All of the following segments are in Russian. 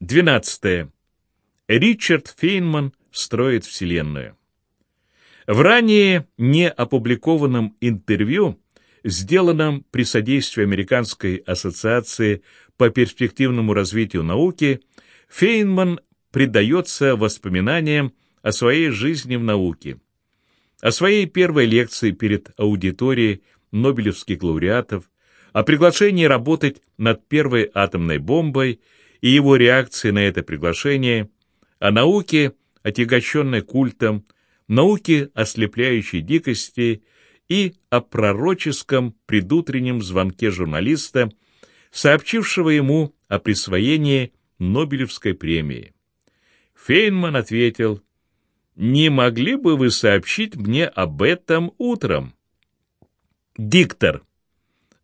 12. Ричард Фейнман строит Вселенную. В ранее не опубликованном интервью, сделанном при содействии Американской ассоциации по перспективному развитию науки, Фейнман предается воспоминаниям о своей жизни в науке, о своей первой лекции перед аудиторией Нобелевских лауреатов, о приглашении работать над первой атомной бомбой и его реакции на это приглашение, о науке, отягощенной культом, науке ослепляющей дикости и о пророческом предутреннем звонке журналиста, сообщившего ему о присвоении Нобелевской премии. Фейнман ответил, «Не могли бы вы сообщить мне об этом утром?» Диктор.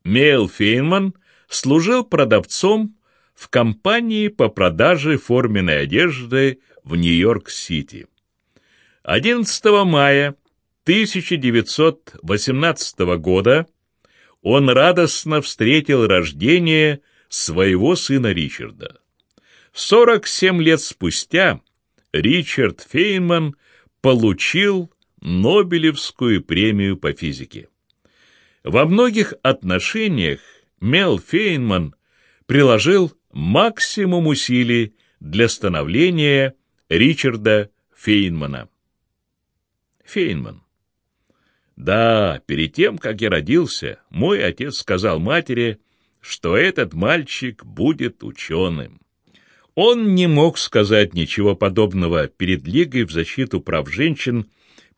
Мейл Фейнман служил продавцом в компании по продаже форменной одежды в Нью-Йорк-Сити. 11 мая 1918 года он радостно встретил рождение своего сына Ричарда. 47 лет спустя Ричард Фейнман получил Нобелевскую премию по физике. Во многих отношениях Мел Фейнман приложил максимум усилий для становления Ричарда Фейнмана. Фейнман. Да, перед тем, как я родился, мой отец сказал матери, что этот мальчик будет ученым. Он не мог сказать ничего подобного перед Лигой в защиту прав женщин,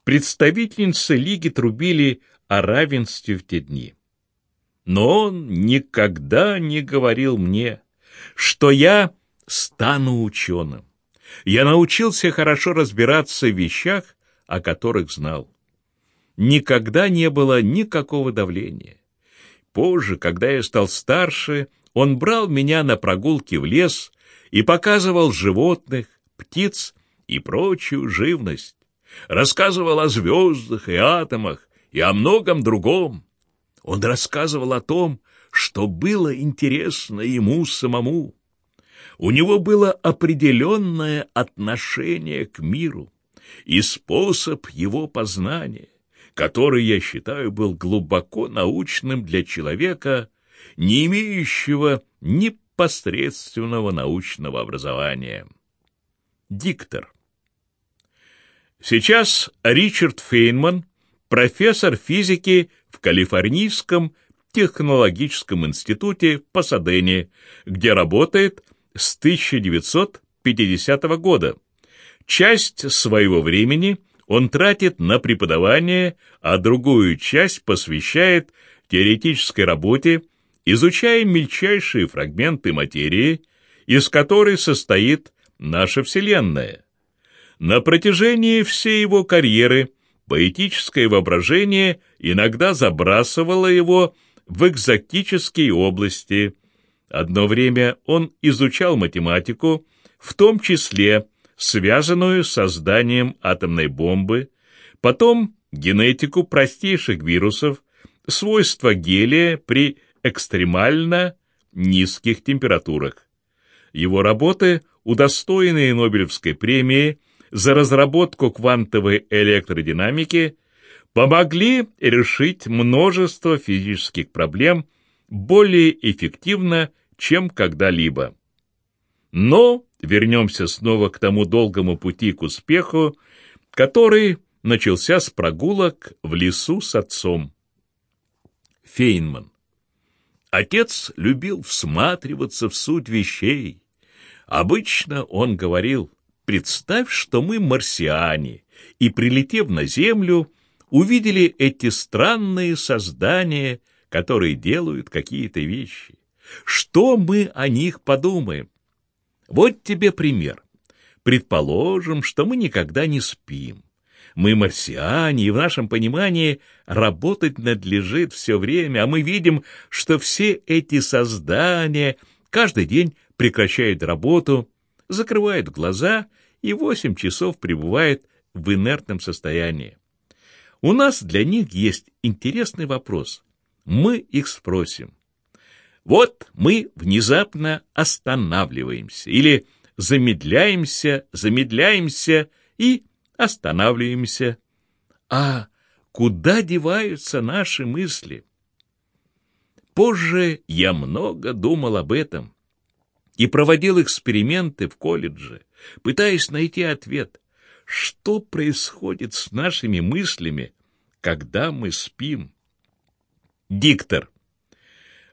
представительницы Лиги трубили о равенстве в те дни. Но он никогда не говорил мне, что я стану ученым. Я научился хорошо разбираться в вещах, о которых знал. Никогда не было никакого давления. Позже, когда я стал старше, он брал меня на прогулки в лес и показывал животных, птиц и прочую живность. Рассказывал о звездах и атомах, и о многом другом. Он рассказывал о том, что было интересно ему самому. У него было определенное отношение к миру и способ его познания, который, я считаю, был глубоко научным для человека, не имеющего ни посредственного научного образования. Диктор. Сейчас Ричард Фейнман профессор физики в Калифорнийском технологическом институте в Пасадене, где работает с 1950 года. Часть своего времени он тратит на преподавание, а другую часть посвящает теоретической работе, изучая мельчайшие фрагменты материи, из которой состоит наша Вселенная. На протяжении всей его карьеры – Поэтическое воображение иногда забрасывало его в экзотические области. Одно время он изучал математику, в том числе связанную с созданием атомной бомбы, потом генетику простейших вирусов, свойства гелия при экстремально низких температурах. Его работы, удостоенные Нобелевской премии, за разработку квантовой электродинамики помогли решить множество физических проблем более эффективно, чем когда-либо. Но вернемся снова к тому долгому пути к успеху, который начался с прогулок в лесу с отцом. Фейнман. Отец любил всматриваться в суть вещей. Обычно он говорил, Представь, что мы марсиане, и, прилетев на Землю, увидели эти странные создания, которые делают какие-то вещи. Что мы о них подумаем? Вот тебе пример. Предположим, что мы никогда не спим. Мы марсиане, и в нашем понимании работать надлежит все время, а мы видим, что все эти создания каждый день прекращают работу, закрывают глаза и восемь часов пребывают в инертном состоянии. У нас для них есть интересный вопрос. Мы их спросим. Вот мы внезапно останавливаемся, или замедляемся, замедляемся и останавливаемся. А куда деваются наши мысли? Позже я много думал об этом и проводил эксперименты в колледже, пытаясь найти ответ, что происходит с нашими мыслями, когда мы спим. Диктор.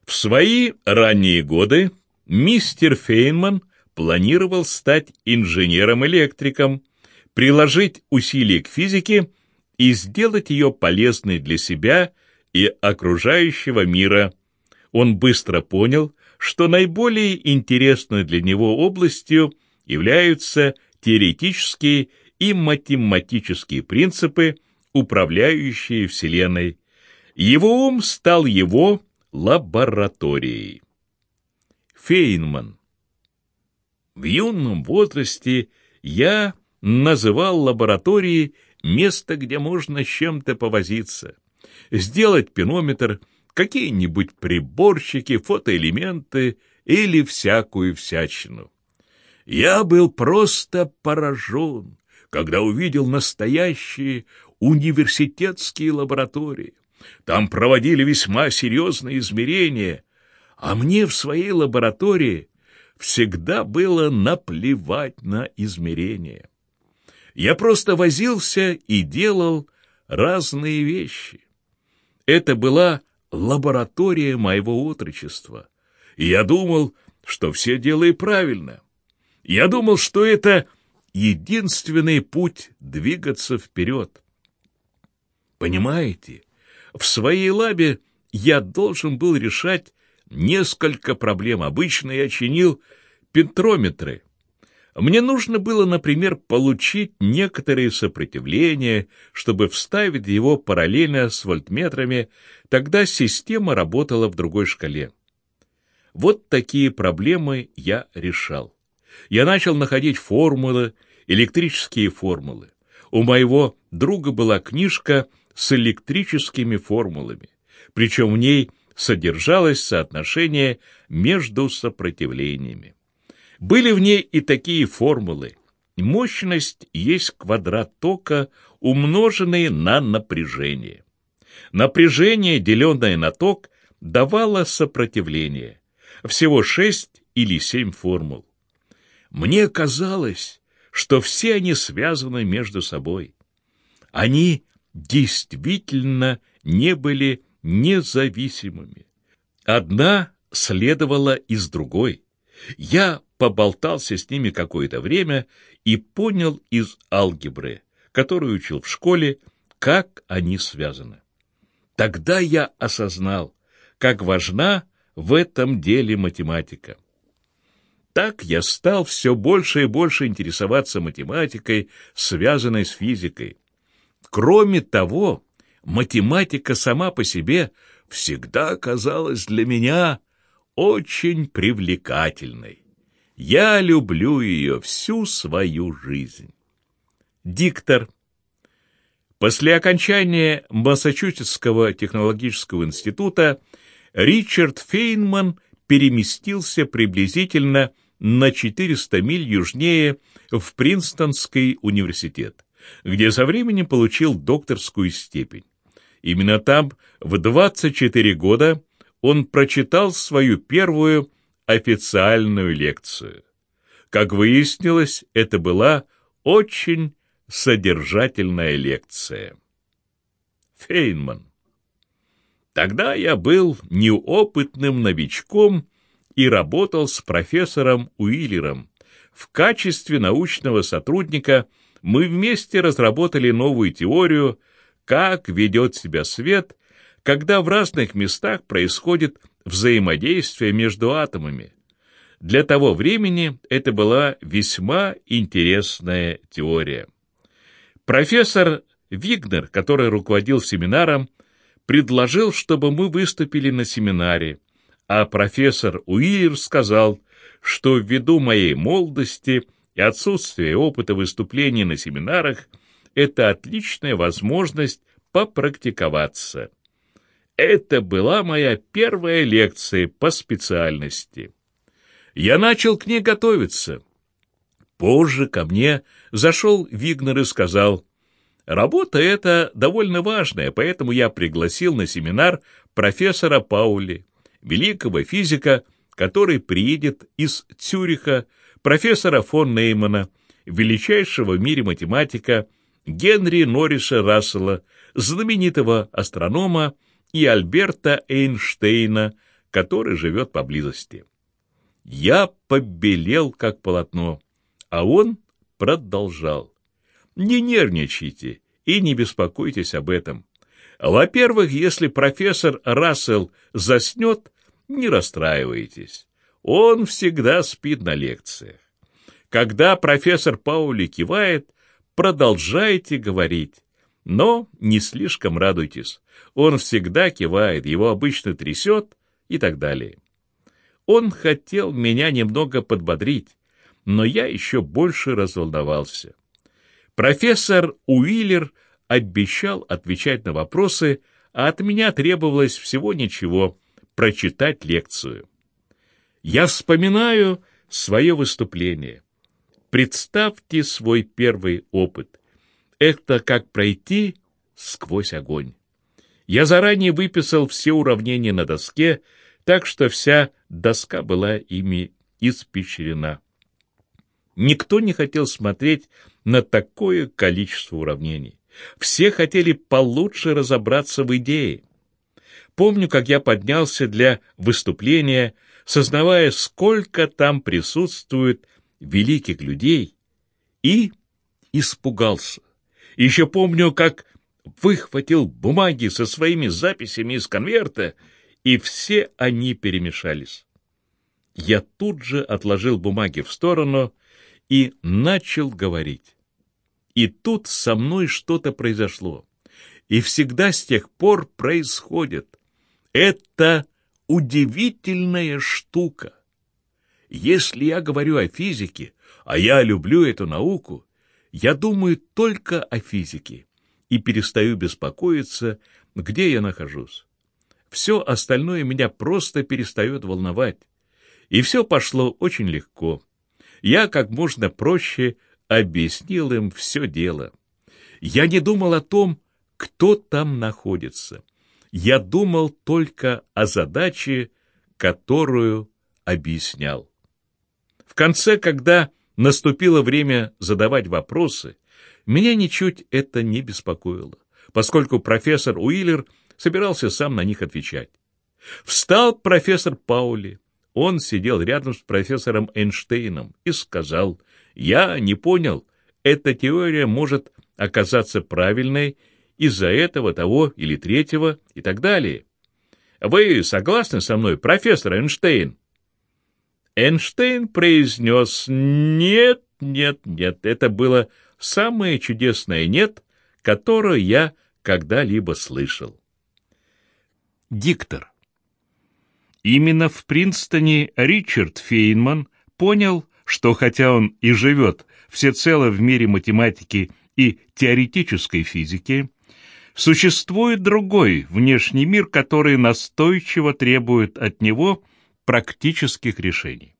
В свои ранние годы мистер Фейнман планировал стать инженером-электриком, приложить усилия к физике и сделать ее полезной для себя и окружающего мира. Он быстро понял, что наиболее интересной для него областью являются теоретические и математические принципы, управляющие Вселенной. Его ум стал его лабораторией. Фейнман В юном возрасте я называл лабораторией место, где можно с чем-то повозиться, сделать пинометр, какие-нибудь приборчики, фотоэлементы или всякую всячину. Я был просто поражен, когда увидел настоящие университетские лаборатории. Там проводили весьма серьезные измерения, а мне в своей лаборатории всегда было наплевать на измерения. Я просто возился и делал разные вещи. Это была лаборатория моего отрочества, и я думал, что все делаю правильно. Я думал, что это единственный путь двигаться вперед. Понимаете, в своей лабе я должен был решать несколько проблем. Обычно я чинил пентрометры. Мне нужно было, например, получить некоторые сопротивления, чтобы вставить его параллельно с вольтметрами, тогда система работала в другой шкале. Вот такие проблемы я решал. Я начал находить формулы, электрические формулы. У моего друга была книжка с электрическими формулами, причем в ней содержалось соотношение между сопротивлениями. Были в ней и такие формулы. Мощность есть квадрат тока, умноженный на напряжение. Напряжение, деленное на ток, давало сопротивление. Всего шесть или семь формул. Мне казалось, что все они связаны между собой. Они действительно не были независимыми. Одна следовала из другой. Я поболтался с ними какое-то время и понял из алгебры, которую учил в школе, как они связаны. Тогда я осознал, как важна в этом деле математика. Так я стал все больше и больше интересоваться математикой, связанной с физикой. Кроме того, математика сама по себе всегда казалась для меня очень привлекательной. Я люблю ее всю свою жизнь. Диктор. После окончания Массачусетского технологического института Ричард Фейнман переместился приблизительно на 400 миль южнее в Принстонский университет, где со временем получил докторскую степень. Именно там в 24 года он прочитал свою первую официальную лекцию. Как выяснилось, это была очень содержательная лекция. Фейнман. Тогда я был неопытным новичком и работал с профессором Уиллером. В качестве научного сотрудника мы вместе разработали новую теорию, как ведет себя свет, когда в разных местах происходит взаимодействие между атомами. Для того времени это была весьма интересная теория. Профессор Вигнер, который руководил семинаром, предложил, чтобы мы выступили на семинаре, а профессор Уиллер сказал, что ввиду моей молодости и отсутствия опыта выступлений на семинарах это отличная возможность попрактиковаться. Это была моя первая лекция по специальности. Я начал к ней готовиться. Позже ко мне зашел Вигнер и сказал, «Работа эта довольно важная, поэтому я пригласил на семинар профессора Паули, великого физика, который приедет из Цюриха, профессора фон Неймана, величайшего в мире математика, Генри Норриса Рассела, знаменитого астронома и Альберта Эйнштейна, который живет поблизости. Я побелел, как полотно, а он продолжал. Не нервничайте и не беспокойтесь об этом. Во-первых, если профессор Рассел заснет, не расстраивайтесь. Он всегда спит на лекциях. Когда профессор Паули кивает, продолжайте говорить. Но не слишком радуйтесь. Он всегда кивает, его обычно трясет и так далее. Он хотел меня немного подбодрить, но я еще больше разволновался. Профессор Уиллер обещал отвечать на вопросы, а от меня требовалось всего ничего — прочитать лекцию. Я вспоминаю свое выступление. Представьте свой первый опыт. Это как пройти сквозь огонь. Я заранее выписал все уравнения на доске, так что вся доска была ими испещрена. Никто не хотел смотреть на такое количество уравнений. Все хотели получше разобраться в идее. Помню, как я поднялся для выступления, сознавая, сколько там присутствует великих людей, и испугался. Еще помню, как выхватил бумаги со своими записями из конверта, и все они перемешались. Я тут же отложил бумаги в сторону и начал говорить. И тут со мной что-то произошло. И всегда с тех пор происходит. Это удивительная штука. Если я говорю о физике, а я люблю эту науку, я думаю только о физике и перестаю беспокоиться, где я нахожусь. Все остальное меня просто перестает волновать. И все пошло очень легко я как можно проще объяснил им все дело. Я не думал о том, кто там находится. Я думал только о задаче, которую объяснял. В конце, когда наступило время задавать вопросы, меня ничуть это не беспокоило, поскольку профессор Уиллер собирался сам на них отвечать. Встал профессор Паули, он сидел рядом с профессором Эйнштейном и сказал, «Я не понял, эта теория может оказаться правильной из-за этого, того или третьего и так далее. Вы согласны со мной, профессор Эйнштейн?» Эйнштейн произнес «Нет, нет, нет, это было самое чудесное «нет», которое я когда-либо слышал». Диктор Именно в Принстоне Ричард Фейнман понял, что хотя он и живет всецело в мире математики и теоретической физики, существует другой внешний мир, который настойчиво требует от него практических решений.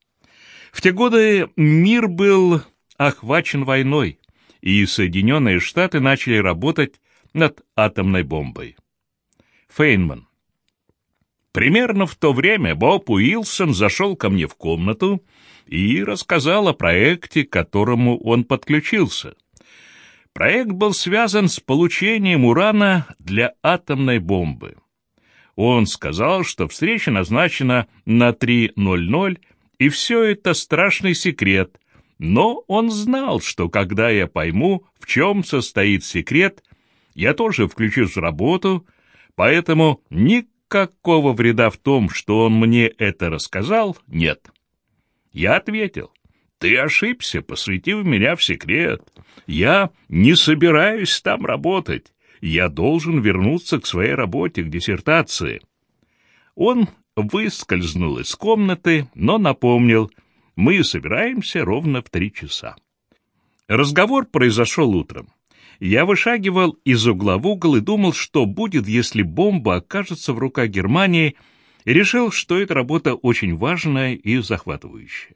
В те годы мир был охвачен войной, и Соединенные Штаты начали работать над атомной бомбой. Фейнман Примерно в то время Боб Уилсон зашел ко мне в комнату и рассказал о проекте, к которому он подключился. Проект был связан с получением урана для атомной бомбы. Он сказал, что встреча назначена на 3.00, и все это страшный секрет, но он знал, что когда я пойму, в чем состоит секрет, я тоже включусь в работу, поэтому никакого Никакого вреда в том, что он мне это рассказал, нет. Я ответил, ты ошибся, посвятив меня в секрет. Я не собираюсь там работать. Я должен вернуться к своей работе, к диссертации. Он выскользнул из комнаты, но напомнил, мы собираемся ровно в три часа. Разговор произошел утром. Я вышагивал из угла в угол и думал, что будет, если бомба окажется в руках Германии, и решил, что эта работа очень важная и захватывающая.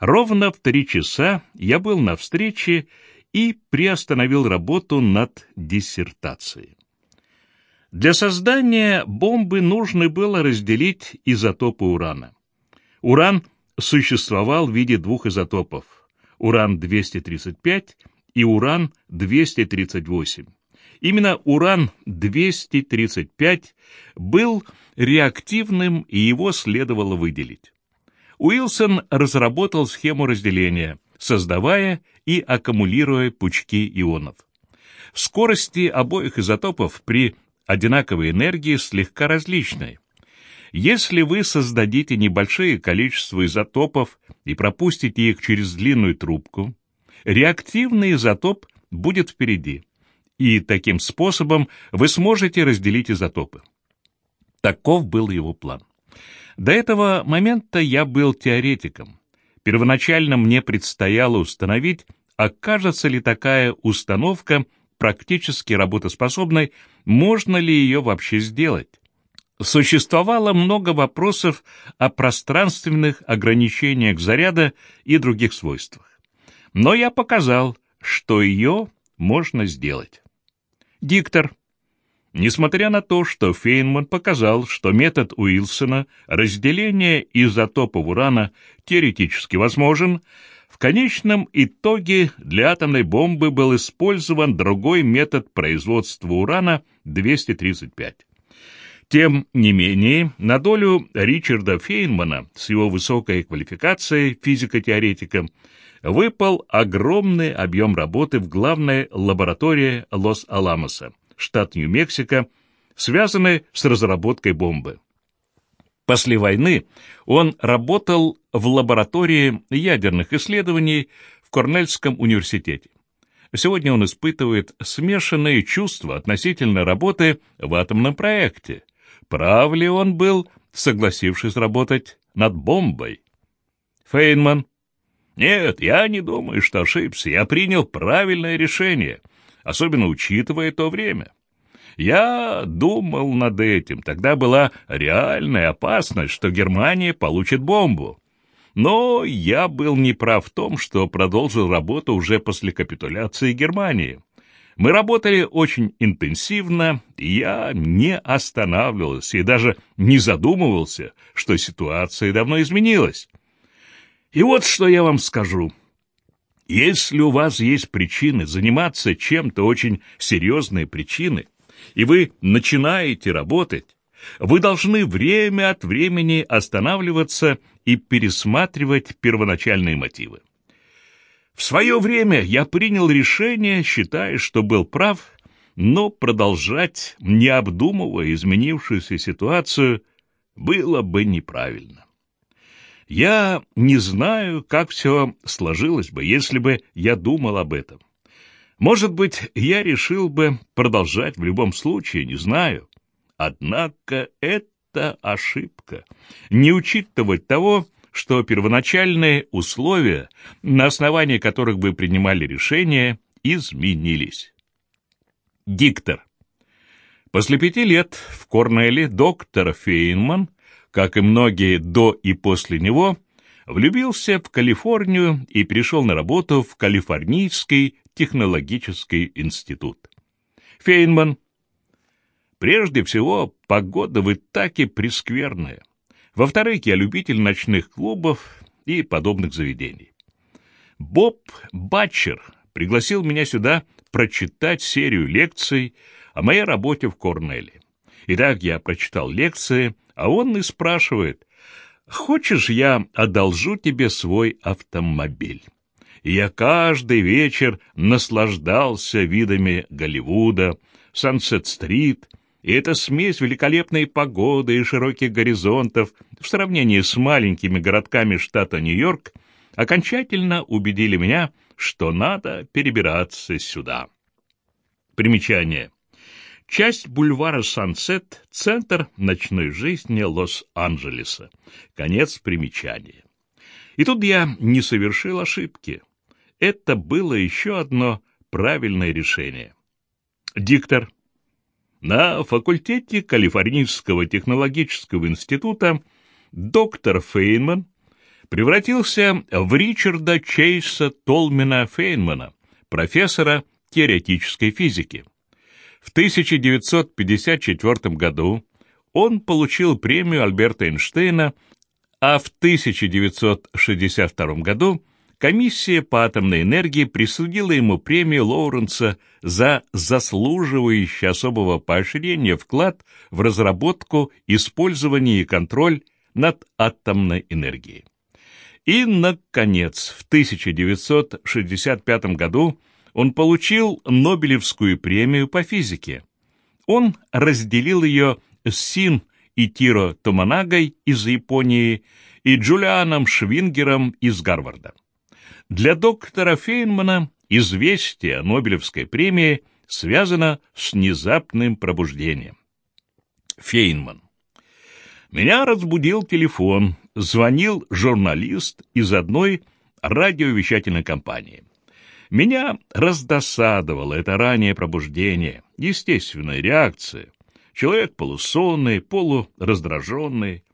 Ровно в три часа я был на встрече и приостановил работу над диссертацией. Для создания бомбы нужно было разделить изотопы урана. Уран существовал в виде двух изотопов – уран-235 и уран-238. Именно уран-235 был реактивным, и его следовало выделить. Уилсон разработал схему разделения, создавая и аккумулируя пучки ионов. Скорости обоих изотопов при одинаковой энергии слегка различны. Если вы создадите небольшое количество изотопов и пропустите их через длинную трубку, реактивный изотоп будет впереди, и таким способом вы сможете разделить изотопы. Таков был его план. До этого момента я был теоретиком. Первоначально мне предстояло установить, окажется ли такая установка практически работоспособной, можно ли ее вообще сделать. Существовало много вопросов о пространственных ограничениях заряда и других свойствах. Но я показал, что ее можно сделать. Диктор Несмотря на то, что Фейнман показал, что метод Уилсона разделения изотопов урана теоретически возможен, в конечном итоге для атомной бомбы был использован другой метод производства урана-235. Тем не менее, на долю Ричарда Фейнмана с его высокой квалификацией физико-теоретика выпал огромный объем работы в главной лаборатории Лос-Аламоса – штат Нью-Мексико, связанные с разработкой бомбы. После войны он работал в лаборатории ядерных исследований в Корнельском университете. Сегодня он испытывает смешанные чувства относительно работы в атомном проекте. Прав ли он был, согласившись работать над бомбой? Фейнман. Нет, я не думаю, что ошибся. Я принял правильное решение особенно учитывая то время. Я думал над этим. Тогда была реальная опасность, что Германия получит бомбу. Но я был неправ в том, что продолжил работу уже после капитуляции Германии. Мы работали очень интенсивно, и я не останавливался и даже не задумывался, что ситуация давно изменилась. И вот что я вам скажу. Если у вас есть причины заниматься чем-то очень серьезные причины, и вы начинаете работать, вы должны время от времени останавливаться и пересматривать первоначальные мотивы. В свое время я принял решение, считая, что был прав, но продолжать, не обдумывая изменившуюся ситуацию, было бы неправильно. Я не знаю, как все сложилось бы, если бы я думал об этом. Может быть, я решил бы продолжать в любом случае, не знаю. Однако это ошибка. Не учитывать того, что первоначальные условия, на основании которых вы принимали решение, изменились. Диктор. После пяти лет в Корнелле доктор Фейнман как и многие до и после него, влюбился в Калифорнию и пришел на работу в Калифорнийский технологический институт. Фейнман. Прежде всего, погода в Итаке прескверная. Во-вторых, я любитель ночных клубов и подобных заведений. Боб Батчер пригласил меня сюда прочитать серию лекций о моей работе в Корнелле. Итак, я прочитал лекции а он и спрашивает, «Хочешь, я одолжу тебе свой автомобиль?» И я каждый вечер наслаждался видами Голливуда, Сансет-стрит, и эта смесь великолепной погоды и широких горизонтов в сравнении с маленькими городками штата Нью-Йорк окончательно убедили меня, что надо перебираться сюда. Примечание. Часть бульвара Сансет — центр ночной жизни Лос-Анджелеса. Конец примечания. И тут я не совершил ошибки. Это было еще одно правильное решение. Диктор. На факультете Калифорнийского технологического института доктор Фейнман превратился в Ричарда Чейса Толмена Фейнмана, профессора теоретической физики. В 1954 году он получил премию Альберта Эйнштейна, а в 1962 году комиссия по атомной энергии присудила ему премию Лоуренса за заслуживающий особого поощрения вклад в разработку, использование и контроль над атомной энергией. И, наконец, в 1965 году он получил Нобелевскую премию по физике. Он разделил ее с Син и Тиро Томанагой из Японии и Джулианом Швингером из Гарварда. Для доктора Фейнмана известие о Нобелевской премии связано с внезапным пробуждением. Фейнман. Меня разбудил телефон, звонил журналист из одной радиовещательной компании. Меня раздосадовало это раннее пробуждение, естественная реакция. Человек полусонный, полураздраженный.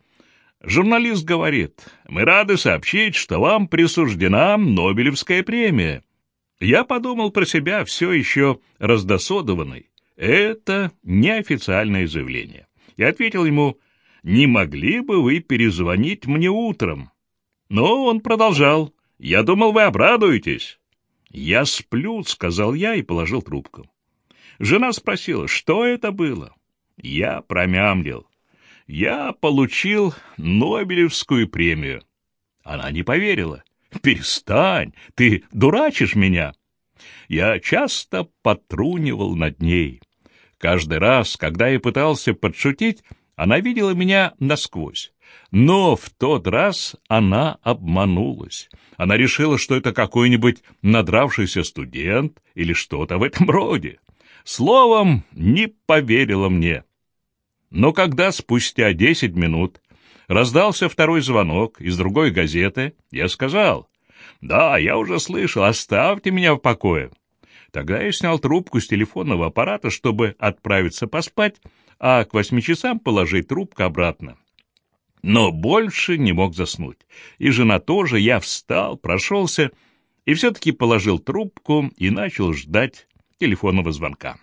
Журналист говорит, мы рады сообщить, что вам присуждена Нобелевская премия. Я подумал про себя все еще раздосодованный. Это неофициальное заявление. Я ответил ему, не могли бы вы перезвонить мне утром? Но он продолжал. Я думал, вы обрадуетесь. Я сплю, сказал я и положил трубку. Жена спросила, что это было. Я промямлил я получил Нобелевскую премию. Она не поверила. «Перестань, ты дурачишь меня!» Я часто потрунивал над ней. Каждый раз, когда я пытался подшутить, она видела меня насквозь. Но в тот раз она обманулась. Она решила, что это какой-нибудь надравшийся студент или что-то в этом роде. Словом, не поверила мне. Но когда спустя десять минут раздался второй звонок из другой газеты, я сказал, «Да, я уже слышал, оставьте меня в покое». Тогда я снял трубку с телефонного аппарата, чтобы отправиться поспать, а к восьми часам положить трубку обратно. Но больше не мог заснуть. И жена тоже, я встал, прошелся, и все-таки положил трубку и начал ждать телефонного звонка.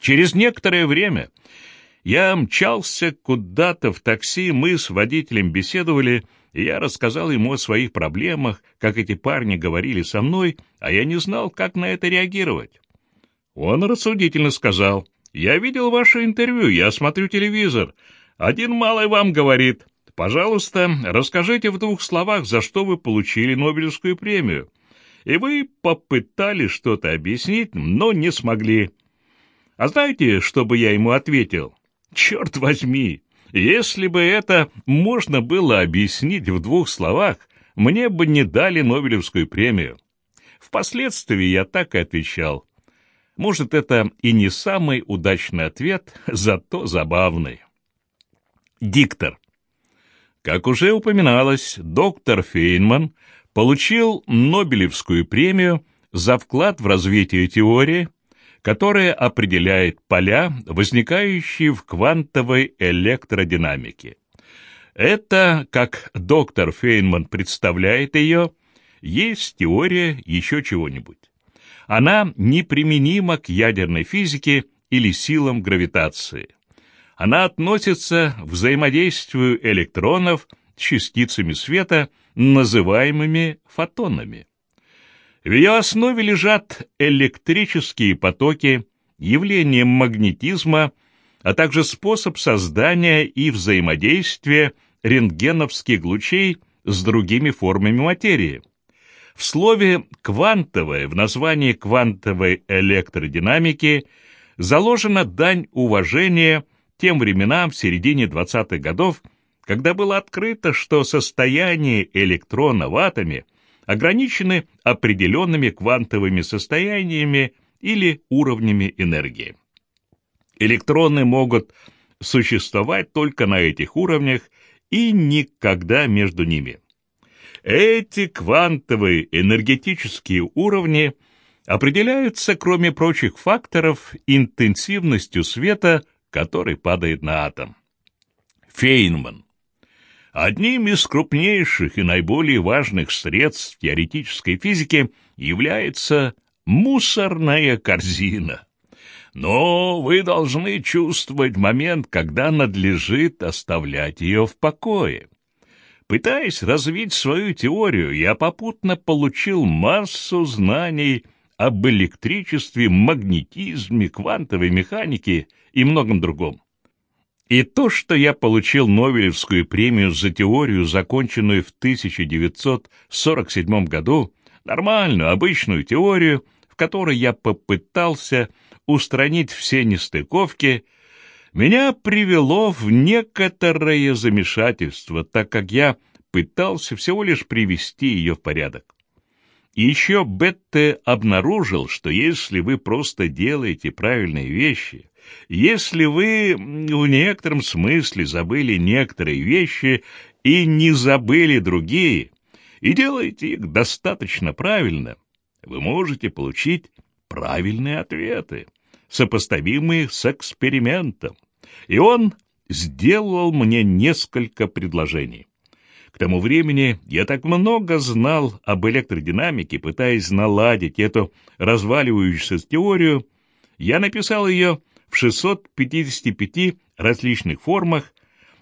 Через некоторое время я мчался куда-то в такси, мы с водителем беседовали, и я рассказал ему о своих проблемах, как эти парни говорили со мной, а я не знал, как на это реагировать. Он рассудительно сказал, «Я видел ваше интервью, я смотрю телевизор. Один малый вам говорит, пожалуйста, расскажите в двух словах, за что вы получили Нобелевскую премию». И вы попытались что-то объяснить, но не смогли. А знаете, что бы я ему ответил? Черт возьми, если бы это можно было объяснить в двух словах, мне бы не дали Нобелевскую премию. Впоследствии я так и отвечал. Может, это и не самый удачный ответ, зато забавный. Диктор. Как уже упоминалось, доктор Фейнман получил Нобелевскую премию за вклад в развитие теории, которое определяет поля, возникающие в квантовой электродинамике. Это, как доктор Фейнман представляет ее, есть теория еще чего-нибудь. Она неприменима к ядерной физике или силам гравитации. Она относится к взаимодействию электронов с частицами света, называемыми фотонами. В ее основе лежат электрические потоки, явление магнетизма, а также способ создания и взаимодействия рентгеновских лучей с другими формами материи. В слове «квантовое» в названии квантовой электродинамики заложена дань уважения тем временам в середине 20-х годов, когда было открыто, что состояние электрона в атоме ограничены определенными квантовыми состояниями или уровнями энергии. Электроны могут существовать только на этих уровнях и никогда между ними. Эти квантовые энергетические уровни определяются, кроме прочих факторов, интенсивностью света, который падает на атом. Фейнман. Одним из крупнейших и наиболее важных средств теоретической физики является мусорная корзина. Но вы должны чувствовать момент, когда надлежит оставлять ее в покое. Пытаясь развить свою теорию, я попутно получил массу знаний об электричестве, магнетизме, квантовой механике и многом другом. И то, что я получил Нобелевскую премию за теорию, законченную в 1947 году, нормальную, обычную теорию, в которой я попытался устранить все нестыковки, меня привело в некоторое замешательство, так как я пытался всего лишь привести ее в порядок. Еще Бетте обнаружил, что если вы просто делаете правильные вещи, если вы в некотором смысле забыли некоторые вещи и не забыли другие, и делаете их достаточно правильно, вы можете получить правильные ответы, сопоставимые с экспериментом. И он сделал мне несколько предложений. К тому времени я так много знал об электродинамике, пытаясь наладить эту разваливающуюся теорию, я написал ее в 655 различных формах,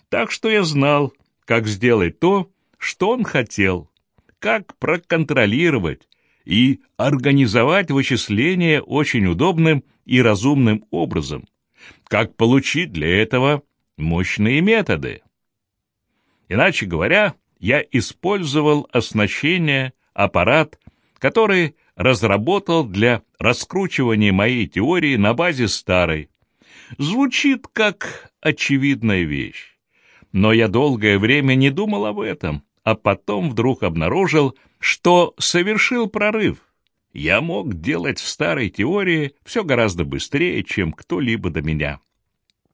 так что я знал, как сделать то, что он хотел, как проконтролировать и организовать вычисления очень удобным и разумным образом, как получить для этого мощные методы. Иначе говоря, я использовал оснащение, аппарат, который разработал для раскручивания моей теории на базе старой. Звучит как очевидная вещь. Но я долгое время не думал об этом, а потом вдруг обнаружил, что совершил прорыв. Я мог делать в старой теории все гораздо быстрее, чем кто-либо до меня.